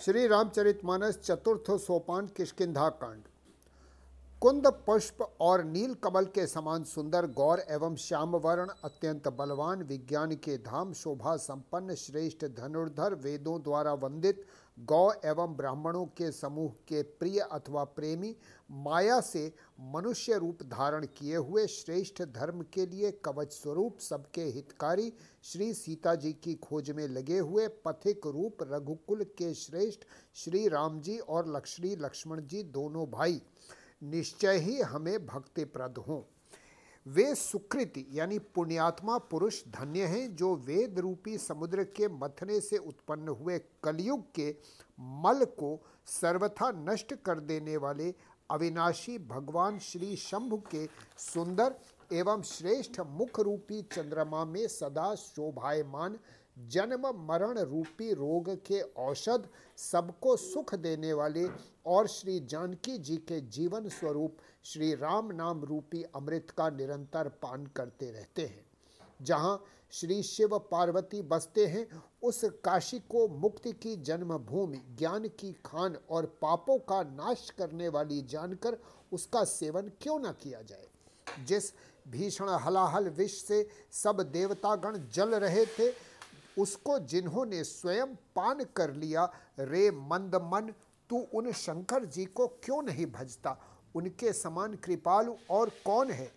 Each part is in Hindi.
श्री रामचरितमानस चतुर्थ सोपान किशकिधा कांड कुंद पुष्प और नील कमल के समान सुंदर गौर एवं श्याम वर्ण अत्यंत बलवान विज्ञान के धाम शोभा संपन्न श्रेष्ठ धनुर्धर वेदों द्वारा वंदित गौ एवं ब्राह्मणों के समूह के प्रिय अथवा प्रेमी माया से मनुष्य रूप धारण किए हुए श्रेष्ठ धर्म के लिए कवच स्वरूप सबके हितकारी श्री सीता जी की खोज में लगे हुए पथिक रूप रघुकुल के श्रेष्ठ श्री राम जी और लक्ष्मी लक्ष्मण जी दोनों भाई, निश्चय ही हमें भक्तिप्रद हों। वे सुकृति, यानी पुण्यात्मा पुरुष धन्य हैं, जो वेद रूपी समुद्र के मथने से उत्पन्न हुए कलयुग के मल को सर्वथा नष्ट कर देने वाले अविनाशी भगवान श्री शंभु के सुंदर एवं श्रेष्ठ मुख रूपी चंद्रमा में सदा शोभायमान जन्म मरण रूपी रोग के औषध सबको सुख देने वाले और श्री जानकी जी के जीवन स्वरूप श्री राम नाम रूपी अमृत का निरंतर पान करते रहते हैं। जहाँ श्री शिव पार्वती बसते हैं, उस काशी को मुक्ति की जन्मभूमि, ज्ञान की खान और पापों का नाश करने वाली जानकर उसका सेवन क्यों ना किया जाए? जिस भीषण हलाहल विष से सब देवतागण जल रहे थे उसको जिन्होंने स्वयं पान कर लिया, रे मंद मन, तू उन शंकर जी को क्यों नहीं भजता? उनके समान कृपालु और कौन है?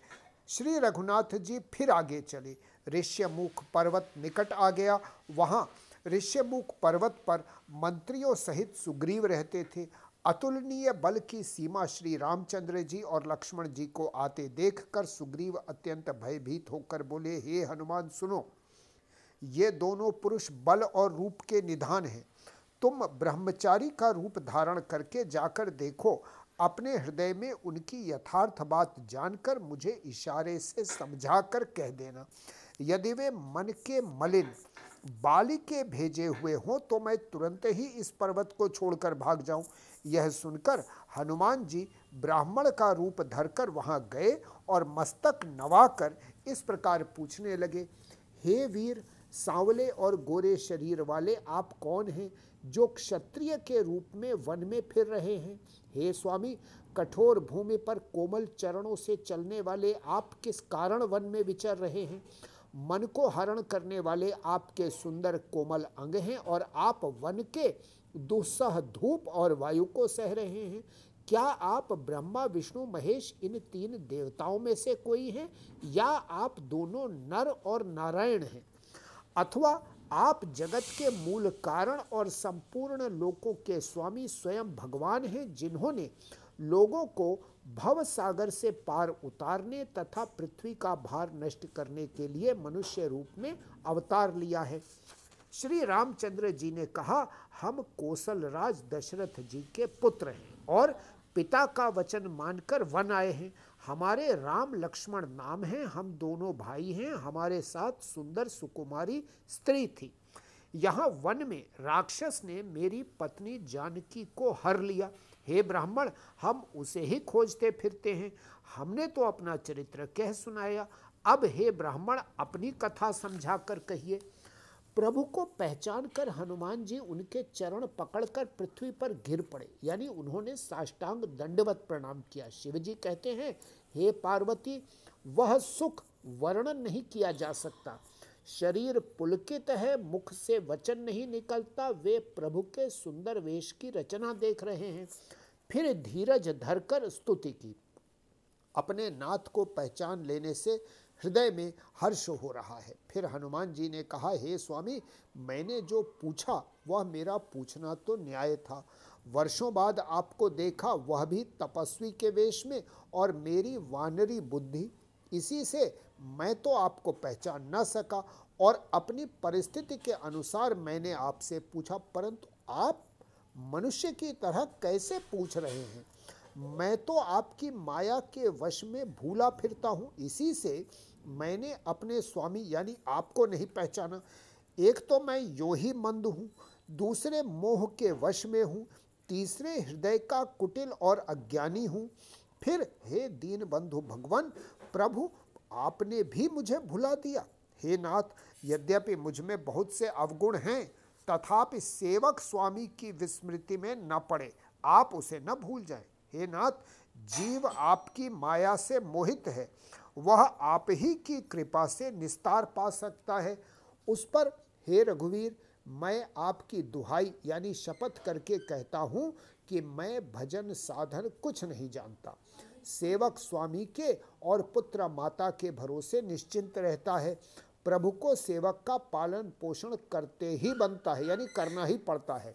श्री रघुनाथ जी फिर आगे चले। ऋष्यमुख पर्वत निकट आ गया। वहाँ ऋष्यमुख पर्वत पर मंत्रियों सहित सुग्रीव रहते थे। अतुलनीय बल की सीमा श्री रामचंद्र जी और लक्ष्मण जी को आते देखकर सुग्रीव अत्यंत भयभीत होकर बोले, हे हनुमान, सुनो। ये दोनों पुरुष बल और रूप के निधान हैं। तुम ब्रह्मचारी का रूप धारण करके जाकर देखो। अपने हृदय में उनकी यथार्थ बात जानकर मुझे इशारे से समझाकर कह देना। यदि वे मन के मलिन, बाली के भेजे हुए हों तो मैं तुरंत ही इस पर्वत को छोड़कर भाग जाऊँ। यह सुनकर हनुमान जी ब्राह्मण का रूप धरकर वहाँ गए और मस्तक नवाकर इस प्रकार पूछने लगे, हे वीर सांवले और गोरे शरीर वाले आप कौन हैं, जो क्षत्रिय के रूप में वन में फिर रहे हैं? हे स्वामी, कठोर भूमि पर कोमल चरणों से चलने वाले आप किस कारण वन में विचर रहे हैं? मन को हरण करने वाले आपके सुंदर कोमल अंग हैं और आप वन के दुस्सह धूप और वायु को सह रहे हैं। क्या आप ब्रह्मा, विष्णु, महेश, इन तीन देवताओं में से कोई हैं या आप दोनों नर और नारायण हैं? अथवा आप जगत के मूल कारण और संपूर्ण लोकों के स्वामी स्वयं भगवान हैं, जिन्होंने लोगों को भव सागर से पार उतारने तथा पृथ्वी का भार नष्ट करने के लिए मनुष्य रूप में अवतार लिया है। श्री रामचंद्र जी ने कहा, हम कौशल राज दशरथ जी के पुत्र हैं और पिता का वचन मानकर वन आए हैं। हमारे राम लक्ष्मण नाम हैं, हम दोनों भाई हैं, हमारे साथ सुंदर सुकुमारी स्त्री थी। यहाँ वन में राक्षस ने मेरी पत्नी जानकी को हर लिया। हे ब्राह्मण, हम उसे ही खोजते फिरते हैं। हमने तो अपना चरित्र कह सुनाया। अब हे ब्राह्मण, अपनी कथा समझा कर कहिए। प्रभु को पहचान कर हनुमान जी उनके चरण पकड़कर पृथ्वी पर गिर पड़े। यानी उन्होंने साष्टांग दंडवत प्रणाम किया। शिव जी कहते हैं, हे पार्वती, वह सुख वर्णन नहीं किया जा सकता। शरीर पुलकित है, मुख से वचन नहीं निकलता, वे प्रभु के सुंदर वेश की रचना देख रहे हैं। फिर धीरज धरकर स्तुति की। अपने नाथ को पहचान लेने से हृदय में हर्ष हो रहा है। फिर हनुमान जी ने कहा, हे स्वामी, मैंने जो पूछा, वह मेरा पूछना तो न्याय था। वर्षों बाद आपको देखा, वह भी तपस्वी के वेश में और मेरी वानरी बुद्धि। इसी से मैं तो आपको पहचान न सका और अपनी परिस्थिति के अनुसार मैंने आपसे पूछा, परंतु आप मनुष्य की तरह कैसे पूछ रहे हैं? मैं तो आपकी माया के वश में भूला फिरता हूँ। इसी से मैंने अपने स्वामी यानी आपको नहीं पहचाना। एक तो मैं यो ही मंद हूँ, दूसरे मोह के वश में हूँ, तीसरे हृदय का कुटिल और अज्ञानी हूँ। फिर, हे दीन बंधु भगवान, प्रभु, आपने भी मुझे भुला दिया। हे नाथ, यद्यपि मुझमें बहुत से अवगुण हैं, तथापि सेवक स्वामी की विस्मृति में न पड़े, आप उसे न भूल जाए। हे नाथ, जीव आपकी माया से मोहित है। वह आप ही की कृपा से निस्तार पा सकता है। उस पर, हे रघुवीर, मैं आपकी दुहाई यानी शपथ करके कहता हूँ कि मैं भजन साधन कुछ नहीं जानता। सेवक स्वामी के और पुत्र माता के भरोसे निश्चिंत रहता है। प्रभु को सेवक का पालन पोषण करते ही बनता है, यानी करना ही पड़ता है।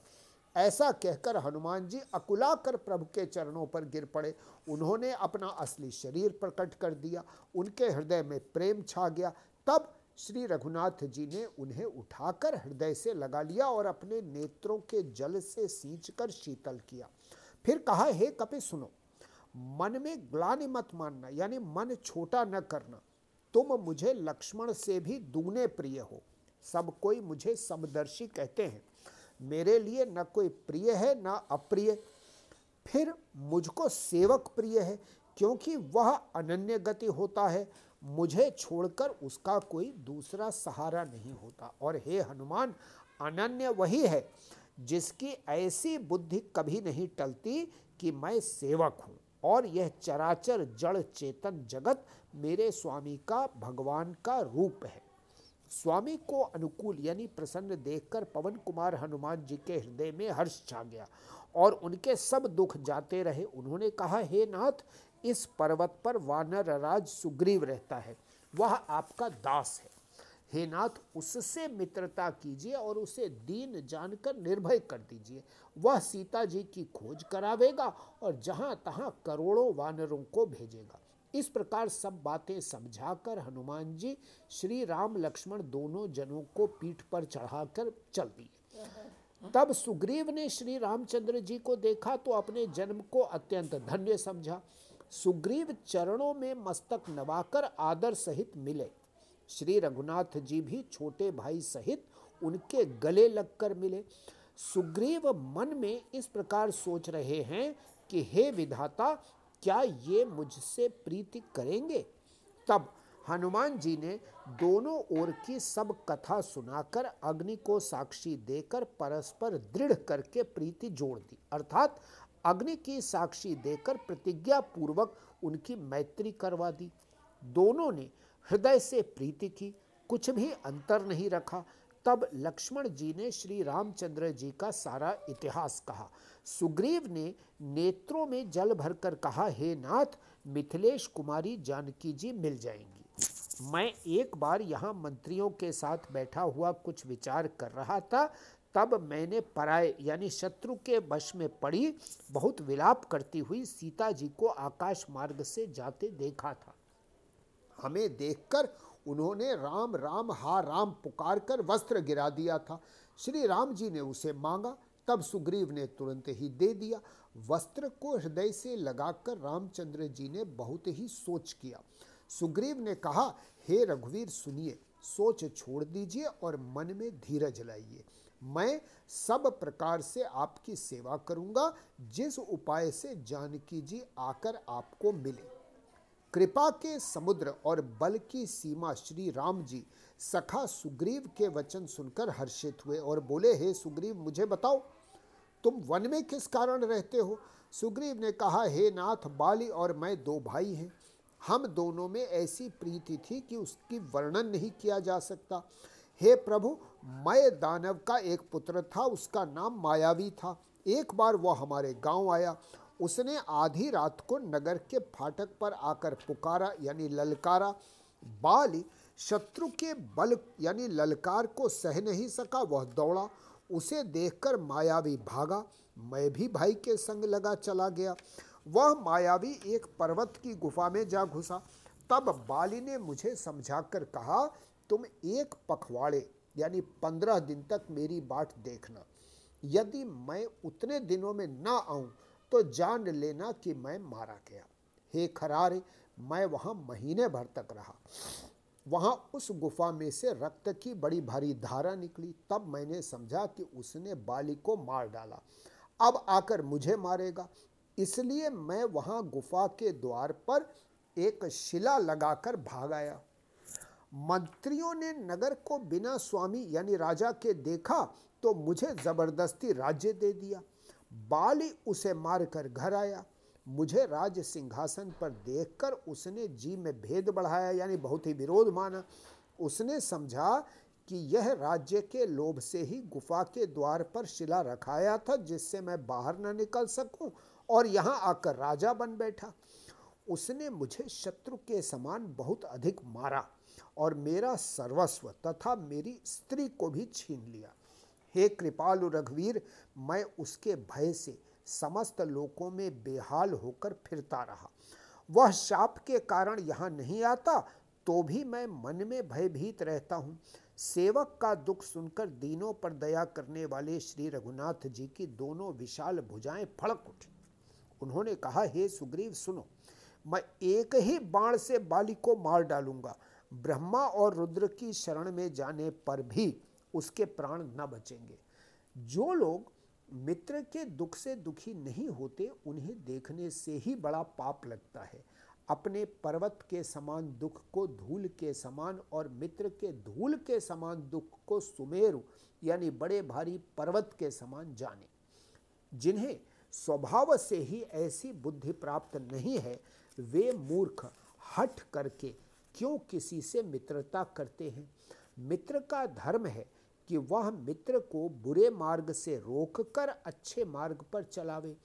ऐसा कहकर हनुमान जी अकुला कर प्रभु के चरणों पर गिर पड़े। उन्होंने अपना असली शरीर प्रकट कर दिया। उनके हृदय में प्रेम छा गया। तब श्री रघुनाथ जी ने उन्हें उठाकर हृदय से लगा लिया और अपने नेत्रों के जल से सींच कर शीतल किया। फिर कहा, हे कपि, सुनो। मन में ग्लानि मत मानना, यानी मन छोटा न करना। तुम मुझे लक्ष्मण से भी दूने प्रिय हो। सब कोई मुझे समदर्शी कहते हैं। मेरे लिए न कोई प्रिय है, न अप्रिय। फिर मुझको सेवक प्रिय है, क्योंकि वह अनन्य गति होता है। मुझे छोड़कर उसका कोई दूसरा सहारा नहीं होता। और हे हनुमान, अनन्य वही है, जिसकी ऐसी बुद्धि कभी नहीं टलती कि मैं सेवक हूँ। और यह चराचर जड़ चेतन जगत मेरे स्वामी का, भगवान का रूप है। स्वामी को अनुकूल यानी प्रसन्न देखकर पवन कुमार हनुमान जी के हृदय में हर्ष छा गया और उनके सब दुख जाते रहे। उन्होंने कहा, हे नाथ, इस पर्वत पर वानर राज सुग्रीव रहता है। वह आपका दास है। हे नाथ, उससे मित्रता कीजिए और उसे दीन जानकर निर्भय कर दीजिए। वह सीता जी की खोज करावेगा और जहाँ तहाँ करोड़ों वानरों को भेजेगा। इस प्रकार सब बातें समझाकर हनुमान जी श्री राम लक्ष्मण दोनों जनों को पीठ पर चढ़ाकर चल दिए। तब सुग्रीव ने श्री रामचंद्र जी को देखा तो अपने जन्म को अत्यंत धन्य समझा। सुग्रीव चरणों में मस्तक नवाकर आदर सहित मिले। श्री रघुनाथ जी भी छोटे भाई सहित उनके गले लगकर मिले। सुग्रीव मन में इस प्रकार सोच रहे हैं कि हे विधाता क्या ये मुझसे प्रीति करेंगे? तब हनुमान जी ने दोनों ओर की सब कथा सुनाकर अग्नि को साक्षी देकर परस्पर दृढ़ करके प्रीति जोड़ दी। अर्थात अग्नि की साक्षी देकर प्रतिज्ञा पूर्वक उनकी मैत्री करवा दी। दोनों ने हृदय से प्रीति की, कुछ भी अंतर नहीं रखा। तब लक्ष्मण जी ने श्री रामचंद्र जी का सारा इतिहास कहा। सुग्रीव ने नेत्रों में जल भरकर कहा, हे नाथ, मिथिलेश कुमारी जानकी जी मिल जाएँगी। मैं एक बार यहाँ मंत्रियों के साथ बैठा हुआ कुछ विचार कर रहा था। तब मैंने पराय, यानी शत्रु के वश में पड़ी, बहुत विलाप करती हुई सीता जी को आकाश मार्ग से जाते देखा था। हमें देखकर उन्होंने राम राम, हा, राम पुकार कर वस्त्र गिरा दिया था। श्री राम जी ने उसे मांगा, तब सुग्रीव ने तुरंत ही दे दिया। वस्त्र को हृदय से लगाकर रामचंद्र जी ने बहुत ही सोच किया। सुग्रीव ने कहा, हे रघुवीर, सुनिए, सोच छोड़ दीजिए और मन में धीरज लाइए। मैं सब प्रकार से आपकी सेवा करूँगा, जिस उपाय से जानकी जी आकर आपको मिले। कृपा के समुद्र और बल की सीमा श्री राम जी सखा सुग्रीव के वचन सुनकर हर्षित हुए और बोले, हे सुग्रीव, मुझे बताओ, तुम वन में किस कारण रहते हो? सुग्रीव ने कहा, हे नाथ, बाली और मैं दो भाई हैं। हम दोनों में ऐसी प्रीति थी कि उसकी वर्णन नहीं किया जा सकता। हे प्रभु, मैं दानव का एक पुत्र था, उसका नाम मायावी था। एक बार वह हमारे गाँव आया उसने आधी रात को नगर के फाटक पर आकर पुकारा, यानी ललकारा। बाल शत्रु के बल, यानी ललकार को सह नहीं सका, वह दौड़ा। उसे देखकर मायावी भागा। मैं भी भाई के संग लगा चला गया। वह मायावी एक पर्वत की गुफा में जा घुसा। तब बाली ने मुझे समझाकर कहा, तुम एक पखवाड़े, यानी पंद्रह दिन तक मेरी बाट देखना। यदि मैं उतने दिनों में ना आऊँ तो जान लेना कि मैं मारा गया। हे खरारे, मैं वहाँ महीने भर तक रहा। वहाँ उस गुफा में से रक्त की बड़ी भारी धारा निकली। तब मैंने समझा कि उसने बाली को मार डाला। अब आकर मुझे मारेगा। इसलिए मैं वहाँ गुफा के द्वार पर एक शिला लगाकर भाग आया। मंत्रियों ने नगर को बिना स्वामी यानी राजा के देखा तो मुझे ज़बरदस्ती राज्य दे दिया। बाली उसे मारकर घर आया। मुझे राज सिंहासन पर देखकर उसने जी में भेद बढ़ाया, यानी बहुत ही विरोध माना। उसने समझा कि यह राज्य के लोभ से ही गुफा के द्वार पर शिला रखाया था, जिससे मैं बाहर न निकल सकूँ और यहाँ आकर राजा बन बैठा। उसने मुझे शत्रु के समान बहुत अधिक मारा और मेरा सर्वस्व तथा मेरी स्त्री को भी छीन लिया। हे कृपालु रघुवीर, मैं उसके भय से समस्त लोकों में बेहाल होकर फिरता रहा। वह शाप के कारण यहाँ नहीं आता तो भी मैं मन में भयभीत रहता हूँ। सेवक का दुख सुनकर दीनों पर दया करने वाले श्री रघुनाथ जी की दोनों विशाल भुजाएँ फड़क उठी। उन्होंने कहा, हे सुग्रीव, सुनो, मैं एक ही बाण से बाली को मार डालूँगा। ब्रह्मा और रुद्र की शरण में जाने पर भी उसके प्राण न बचेंगे। जो लोग मित्र के दुख से दुखी नहीं होते, उन्हें देखने से ही बड़ा पाप लगता है। अपने पर्वत के समान दुख को धूल के समान और मित्र के धूल के समान दुख को सुमेरु, यानी बड़े भारी पर्वत के समान जाने। जिन्हें स्वभाव से ही ऐसी बुद्धि प्राप्त नहीं है, वे मूर्ख हट करके क्यों किसी से मित्रता करते हैं? मित्र का धर्म है कि वह मित्र को बुरे मार्ग से रोककर अच्छे मार्ग पर चलावे,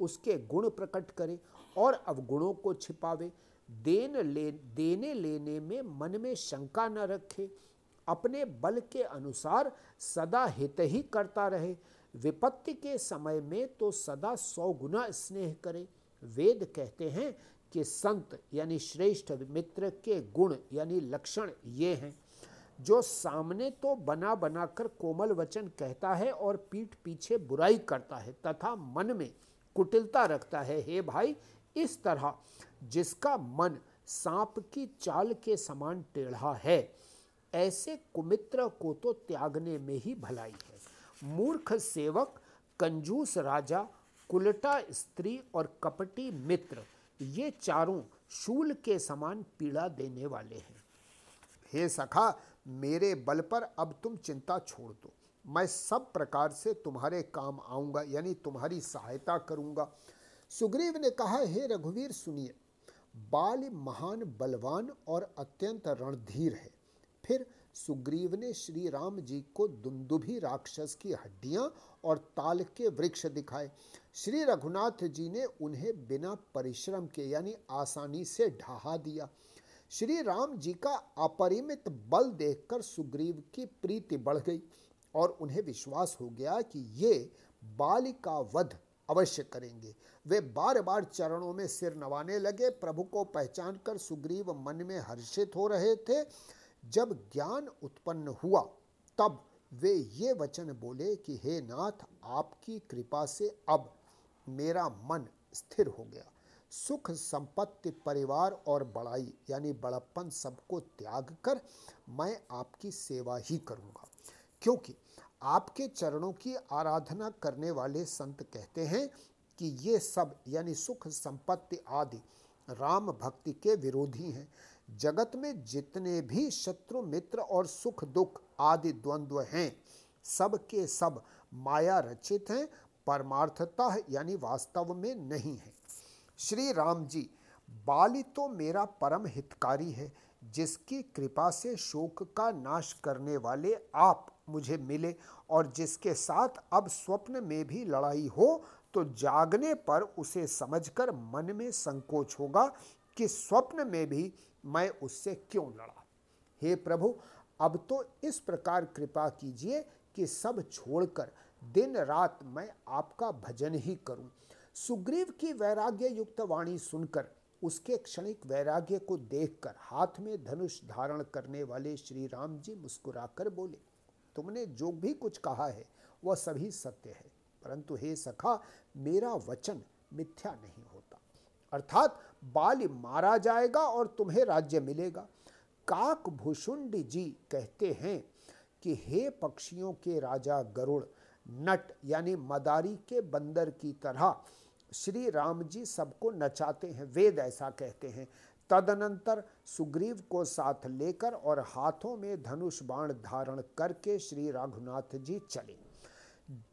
उसके गुण प्रकट करे और अवगुणों को छिपावे। देन ले, देने लेने में मन में शंका न रखे, अपने बल के अनुसार सदा हित ही करता रहे। विपत्ति के समय में तो सदा सौ गुना स्नेह करे। वेद कहते हैं कि संत यानी श्रेष्ठ मित्र के गुण यानी लक्षण ये हैं। जो सामने तो बना बनाकर कोमल वचन कहता है और पीठ पीछे बुराई करता है तथा मन में कुटिलता रखता है। हे भाई, इस तरह जिसका मन सांप की चाल के समान टेढ़ा है, ऐसे कुमित्र को तो त्यागने में ही भलाई है। मूर्ख सेवक, कंजूस राजा, कुलटा स्त्री और कपटी मित्र, ये चारों शूल के समान पीड़ा देने वाले हैं। हे सखा मेरे बल पर अब तुम चिंता छोड़ दो। मैं सब प्रकार से तुम्हारे काम आऊँगा, यानी तुम्हारी सहायता करूँगा। सुग्रीव ने कहा, हे रघुवीर, सुनिए। बाल महान, बलवान और अत्यंत रणधीर है। फिर सुग्रीव ने श्री राम जी को दुंदुभी राक्षस की हड्डियाँ और ताल के वृक्ष दिखाए। श्री रघुनाथ जी ने उन्हें बिना परिश्रम के, यानी आसानी से ढहा दिया। श्री राम जी का अपरिमित बल देखकर सुग्रीव की प्रीति बढ़ गई और उन्हें विश्वास हो गया कि ये बालिका वध अवश्य करेंगे। वे बार बार चरणों में सिर नवाने लगे। प्रभु को पहचान कर सुग्रीव मन में हर्षित हो रहे थे। जब ज्ञान उत्पन्न हुआ, तब वे ये वचन बोले कि, हे नाथ, आपकी कृपा से अब मेरा मन स्थिर हो गया। सुख संपत्ति परिवार और बड़ाई, यानी बड़प्पन सबको त्याग कर मैं आपकी सेवा ही करूँगा। क्योंकि आपके चरणों की आराधना करने वाले संत कहते हैं कि ये सब, यानी सुख संपत्ति आदि, राम भक्ति के विरोधी हैं। जगत में जितने भी शत्रु, मित्र और सुख दुख आदि द्वंद्व हैं, सब के सब माया रचित हैं, परमार्थता, यानी वास्तव में नहीं है। श्री राम जी, बाली तो मेरा परम हितकारी है, जिसकी कृपा से शोक का नाश करने वाले आप मुझे मिले और जिसके साथ अब स्वप्न में भी लड़ाई हो तो जागने पर उसे समझकर मन में संकोच होगा कि स्वप्न में भी मैं उससे क्यों लड़ा। हे प्रभु, अब तो इस प्रकार कृपा कीजिए कि सब छोड़कर दिन रात मैं आपका भजन ही करूँ। सुग्रीव की वैराग्य युक्त वाणी सुनकर, उसके क्षणिक वैराग्य को देखकर हाथ में धनुष धारण करने वाले श्री राम जी मुस्कुराकर बोले, तुमने जो भी कुछ कहा है, वह सभी सत्य है। परंतु हे सखा, मेरा वचन मिथ्या नहीं होता। अर्थात बाल मारा जाएगा और तुम्हें राज्य मिलेगा। काक भूषुंड जी कहते हैं कि हे पक्षियों के राजा गरुड़, नट यानी मदारी के बंदर की तरह श्री राम जी सबको नचाते हैं, वेद ऐसा कहते हैं। तदनंतर सुग्रीव को साथ लेकर और हाथों में धनुष बाण धारण करके श्री रघुनाथ जी चले।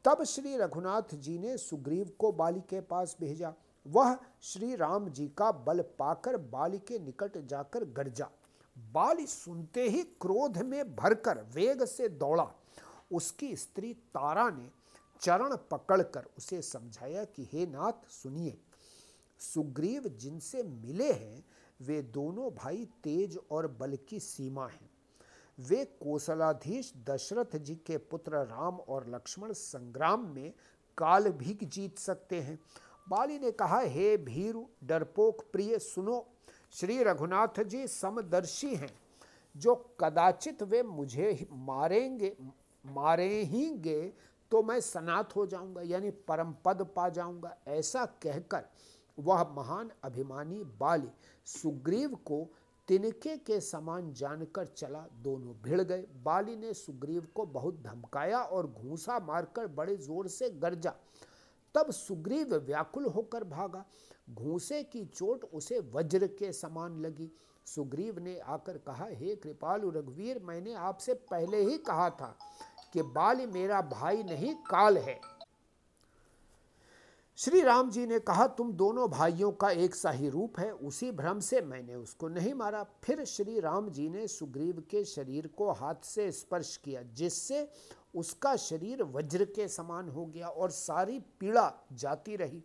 तब श्री रघुनाथ जी ने सुग्रीव को बाली के पास भेजा। वह श्री राम जी का बल पाकर बाली के निकट जाकर गरजा। बाली सुनते ही क्रोध में भरकर वेग से दौड़ा। उसकी स्त्री तारा ने चरण पकड़कर उसे समझाया कि, हे नाथ, सुनिए। सुग्रीव जिनसे मिले हैं, वे दोनों भाई तेज और बल की सीमा हैं। वे कोसलाधीश दशरथ जी के पुत्र राम और लक्ष्मण संग्राम में काल भी जीत सकते हैं। बाली ने कहा, हे भीरु, डरपोक प्रिय, सुनो। श्री रघुनाथ जी समदर्शी हैं। जो कदाचित वे मुझे मारेंगे मारे ही गे तो मैं सनात हो जाऊँगा, यानी परम पद पा जाऊँगा। ऐसा कहकर वह महान अभिमानी बाली सुग्रीव को तिनके के समान जानकर चला, दोनों भिड़ गए। बाली ने सुग्रीव को बहुत धमकाया और घूसा मारकर बड़े ज़ोर से गरजा। तब सुग्रीव व्याकुल होकर भागा। घूसे की चोट उसे वज्र के समान लगी। सुग्रीव ने आकर कहा, हे कृपालु रघुवीर, मैंने आपसे पहले ही कहा था कि बाली मेरा भाई नहीं, काल है। श्री राम जी ने कहा, तुम दोनों भाइयों का एक सा ही रूप है, उसी भ्रम से मैंने उसको नहीं मारा। फिर श्री राम जी ने सुग्रीव के शरीर को हाथ से स्पर्श किया, जिससे उसका शरीर वज्र के समान हो गया और सारी पीड़ा जाती रही।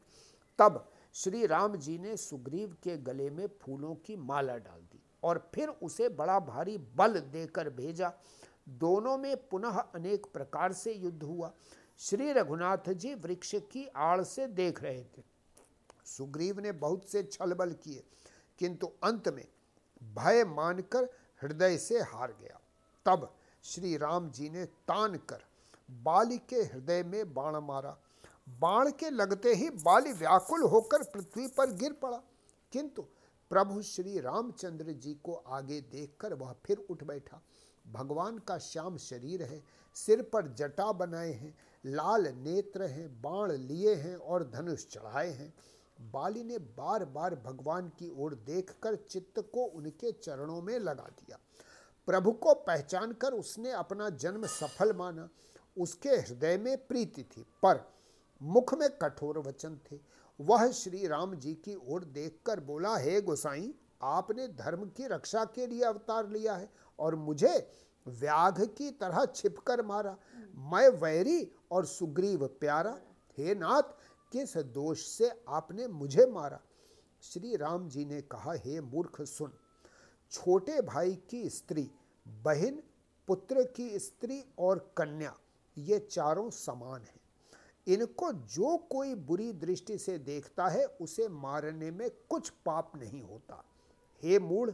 तब श्री राम जी ने सुग्रीव के गले में फूलों की माला डाल दी और फिर उसे बड़ा भारी बल देकर भेजा। दोनों में पुनः अनेक प्रकार से युद्ध हुआ। श्री रघुनाथ जी वृक्ष की आड़ से देख रहे थे। सुग्रीव ने बहुत से छल बल किए, किंतु अंत में भय मानकर हृदय से हार गया। तब श्री राम जी ने तान कर बाली के हृदय में बाण मारा। बाण के लगते ही बाली व्याकुल होकर पृथ्वी पर गिर पड़ा। किंतु प्रभु श्री रामचंद्र जी को आगे देखकर वह फिर उठ बैठा। भगवान का श्याम शरीर है, सिर पर जटा बनाए हैं, लाल नेत्र हैं, बाण लिए हैं और धनुष चढ़ाए हैं। बाली ने बार बार भगवान की ओर देखकर चित्त को उनके चरणों में लगा दिया। प्रभु को पहचान कर उसने अपना जन्म सफल माना। उसके हृदय में प्रीति थी, पर मुख में कठोर वचन थे। वह श्री राम जी की ओर देखकर बोला, हे गोसाई, आपने धर्म की रक्षा के लिए अवतार लिया है। और मुझे व्याघ की तरह छिपकर मारा। मैं वैरी और सुग्रीव प्यारा, हे नाथ, किस दोष से आपने मुझे मारा? श्री राम जी ने कहा, हे मूर्ख, सुन। छोटे भाई की स्त्री, बहन, पुत्र की स्त्री और कन्या, ये चारों समान हैं। इनको जो कोई बुरी दृष्टि से देखता है, उसे मारने में कुछ पाप नहीं होता। हे मूढ़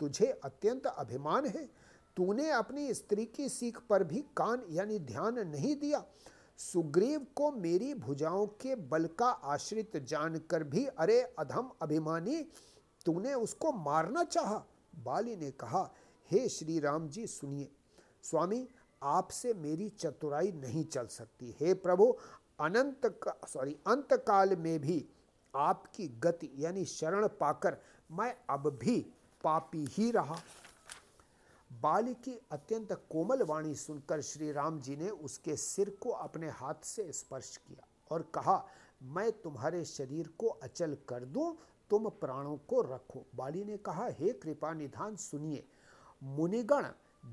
तुझे अत्यंत अभिमान है। तूने अपनी स्त्री की सीख पर भी कान यानी ध्यान नहीं दिया। सुग्रीव को मेरी भुजाओं के बल का आश्रित जानकर भी, अरे अधम अभिमानी, तूने उसको मारना चाहा? बाली ने कहा, हे श्री राम जी, सुनिए। स्वामी, आपसे मेरी चतुराई नहीं चल सकती। हे प्रभु, अनंत सॉरी अंत काल में भी आपकी गति यानी शरण पाकर मैं अब भी पापी ही रहा। बाली की अत्यंत कोमल वाणी सुनकर श्री राम जी ने उसके सिर को अपने हाथ से स्पर्श किया और कहा, मैं तुम्हारे शरीर को अचल कर दूँ, तुम प्राणों को रखो। बाली ने कहा, हे कृपा निधान सुनिए। मुनिगण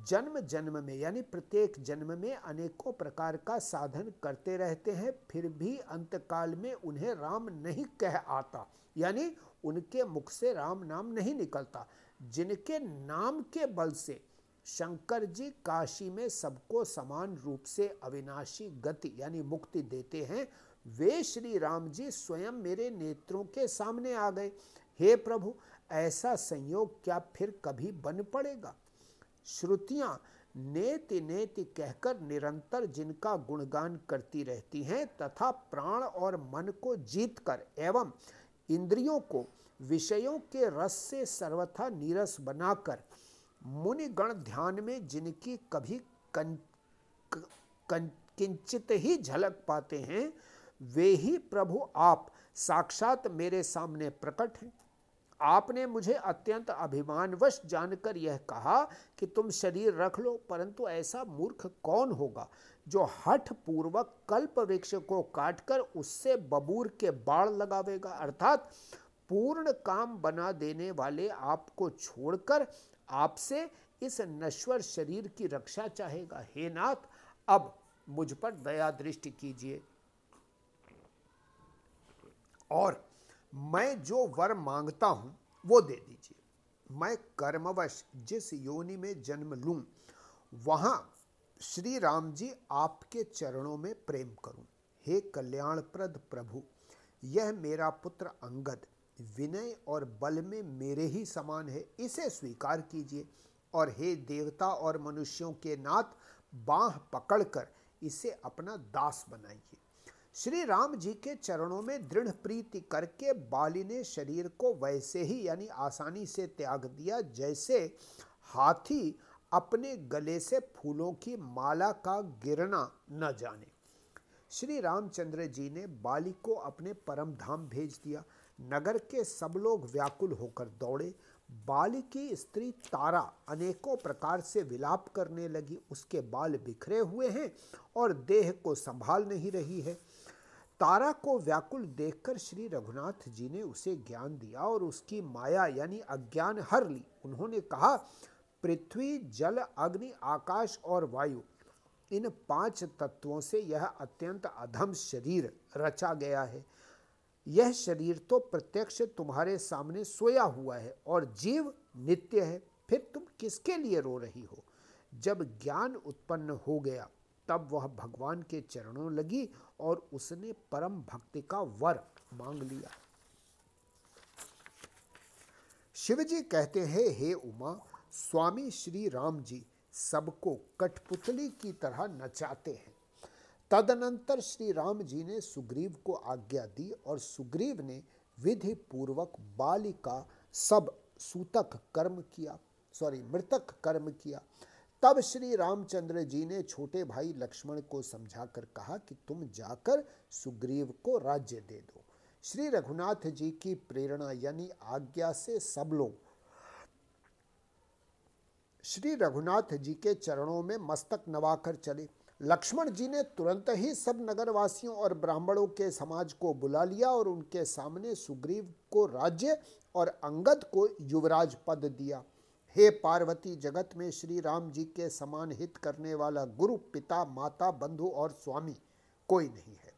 जन्म जन्म में, यानी प्रत्येक जन्म में अनेकों प्रकार का साधन करते रहते हैं, फिर भी अंतकाल में उन्हें राम नहीं कह आता। यानी उनके मुख से राम नाम नहीं निकलता। जिनके नाम के बल से शंकर जी काशी में सबको समान रूप से अविनाशी गति यानी मुक्ति देते हैं, वे श्री राम जी स्वयं मेरे नेत्रों के सामने आ गए। हे प्रभु, ऐसा संयोग क्या फिर कभी बन पड़ेगा? श्रुतियाँ नेति नेति कहकर निरंतर जिनका गुणगान करती रहती हैं, तथा प्राण और मन को जीतकर एवं इंद्रियों को विषयों के रस से सर्वथा नीरस बनाकर मुनिगण ध्यान में जिनकी कभी कं, कं, किंचित ही झलक पाते हैं वे ही प्रभु आप साक्षात मेरे सामने प्रकट हैं। आपने मुझे अत्यंत अभिमानवश जानकर यह कहा कि तुम शरीर रख लो, परंतु ऐसा मूर्ख कौन होगा जो हठ पूर्वक कल्प वृक्ष को काटकर उससे बबूर के बाढ़ लगावेगा? अर्थात पूर्ण काम बना देने वाले आपको छोड़कर आपसे इस नश्वर शरीर की रक्षा चाहेगा। हे नाथ, अब मुझ पर दया दृष्टि कीजिए। और मैं जो वर माँगता हूँ, वो दे दीजिए। मैं कर्मवश जिस योनि में जन्म लूँ, वहाँ श्री राम जी आपके चरणों में प्रेम करूँ। हे कल्याणप्रद प्रभु, यह मेरा पुत्र अंगद, विनय और बल में मेरे ही समान है, इसे स्वीकार कीजिए। और हे देवता और मनुष्यों के नाथ, बाह पकड़कर इसे अपना दास बनाइए। श्री राम जी के चरणों में दृढ़ प्रीति करके बाली ने शरीर को वैसे ही यानी आसानी से त्याग दिया, जैसे हाथी अपने गले से फूलों की माला का गिरना न जाने। श्री रामचंद्र जी ने बाली को अपने परम धाम भेज दिया। नगर के सब लोग व्याकुल होकर दौड़े। बाली की स्त्री तारा अनेकों प्रकार से विलाप करने लगी। उसके बाल बिखरे हुए हैं और देह को संभाल नहीं रही है। तारा को व्याकुल देखकर श्री रघुनाथ जी ने उसे ज्ञान दिया और उसकी माया यानी अज्ञान हर ली। उन्होंने कहा, पृथ्वी, जल, अग्नि, आकाश और वायु, इन पाँच तत्वों से यह अत्यंत अधम शरीर रचा गया है। यह शरीर तो प्रत्यक्ष तुम्हारे सामने सोया हुआ है और जीव नित्य है। फिर तुम किसके लिए रो रही हो? जब ज्ञान उत्पन्न हो गया तब वह भगवान के चरणों लगी और उसने परम भक्ति का वर मांग लिया। शिवजी कहते हैं, हे उमा, स्वामी श्री राम जी, सबको कठपुतली की तरह नचाते हैं। तदनंतर श्री राम जी ने सुग्रीव को आज्ञा दी और सुग्रीव ने विधि पूर्वक बाली का सब सूतक कर्म किया सॉरी मृतक कर्म किया। तब श्री रामचंद्र जी ने छोटे भाई लक्ष्मण को समझाकर कहा कि तुम जाकर सुग्रीव को राज्य दे दो। श्री रघुनाथ जी की प्रेरणा यानी आज्ञा से सब लोग, श्री रघुनाथ जी के चरणों में मस्तक नवाकर चले। लक्ष्मण जी ने तुरंत ही सब नगरवासियों और ब्राह्मणों के समाज को बुला लिया और उनके सामने सुग्रीव को राज्य और अंगद को युवराज पद दिया। हे पार्वती, जगत में श्री राम जी के समान हित करने वाला गुरु, पिता, माता, बंधु और स्वामी कोई नहीं है।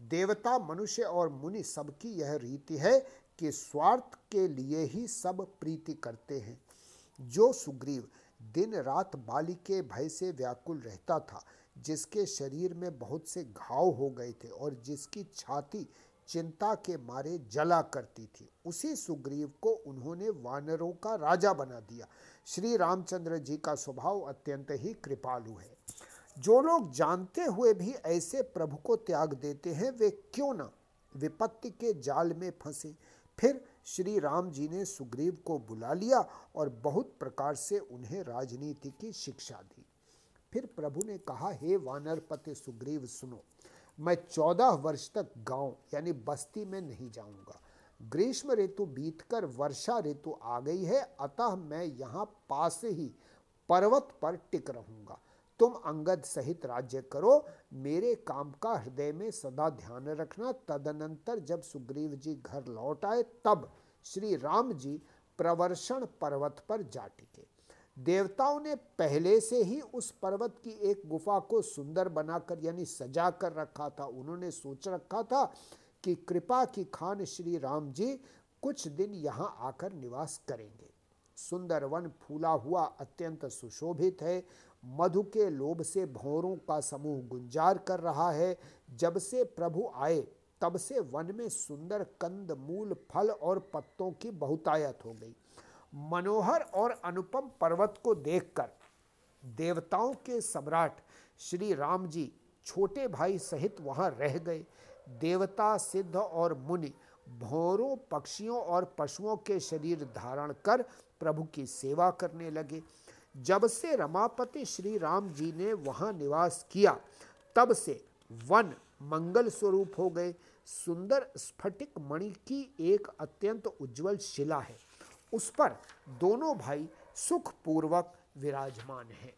देवता, मनुष्य और मुनि सबकी यह रीति है कि स्वार्थ के लिए ही सब प्रीति करते हैं। जो सुग्रीव दिन रात बाली के भय से व्याकुल रहता था, जिसके शरीर में बहुत से घाव हो गए थे और जिसकी छाती चिंता के मारे जला करती थी। उसी सुग्रीव को उन्होंने वानरों का राजा बना दिया। श्री रामचंद्र जी का स्वभाव अत्यंत ही कृपालु है। जो लोग जानते हुए भी ऐसे प्रभु को त्याग देते हैं, वे क्यों ना विपत्ति के जाल में फंसे। फिर श्री राम जी ने सुग्रीव को बुला लिया और बहुत प्रकार से उन्हें राजनीति की शिक्षा दी। फिर प्रभु ने कहा, हे वानरपति सुग्रीव, सुनो। मैं चौदह वर्ष तक गाँव, यानी बस्ती में नहीं जाऊँगा। ग्रीष्म ऋतु बीतकर वर्षा ऋतु आ गई है, अतः मैं यहाँ पास ही पर्वत पर टिक रहूँगा। तुम अंगद सहित राज्य करो, मेरे काम का हृदय में सदा ध्यान रखना। तदनंतर जब सुग्रीव जी घर लौट आए, तब श्री राम जी प्रवर्षण पर्वत पर जा टिके। देवताओं ने पहले से ही उस पर्वत की एक गुफा को सुंदर बनाकर, यानी सजा कर रखा था। उन्होंने सोच रखा था कि कृपा की खान श्री राम जी कुछ दिन यहाँ आकर निवास करेंगे। सुंदर वन फूला हुआ अत्यंत सुशोभित है। मधु के लोभ से भौरों का समूह गुंजार कर रहा है। जब से प्रभु आए, तब से वन में सुंदर कंद, मूल, फल और पत्तों की बहुतायत हो गई। मनोहर और अनुपम पर्वत को देखकर देवताओं के सम्राट श्री राम जी छोटे भाई सहित वहाँ रह गए। देवता, सिद्ध और मुनि भौरों, पक्षियों और पशुओं के शरीर धारण कर प्रभु की सेवा करने लगे। जब से रमापति श्री राम जी ने वहाँ निवास किया, तब से वन मंगल स्वरूप हो गए। सुंदर स्फटिक मणि की एक अत्यंत उज्जवल शिला है। उस पर दोनों भाई सुखपूर्वक विराजमान हैं।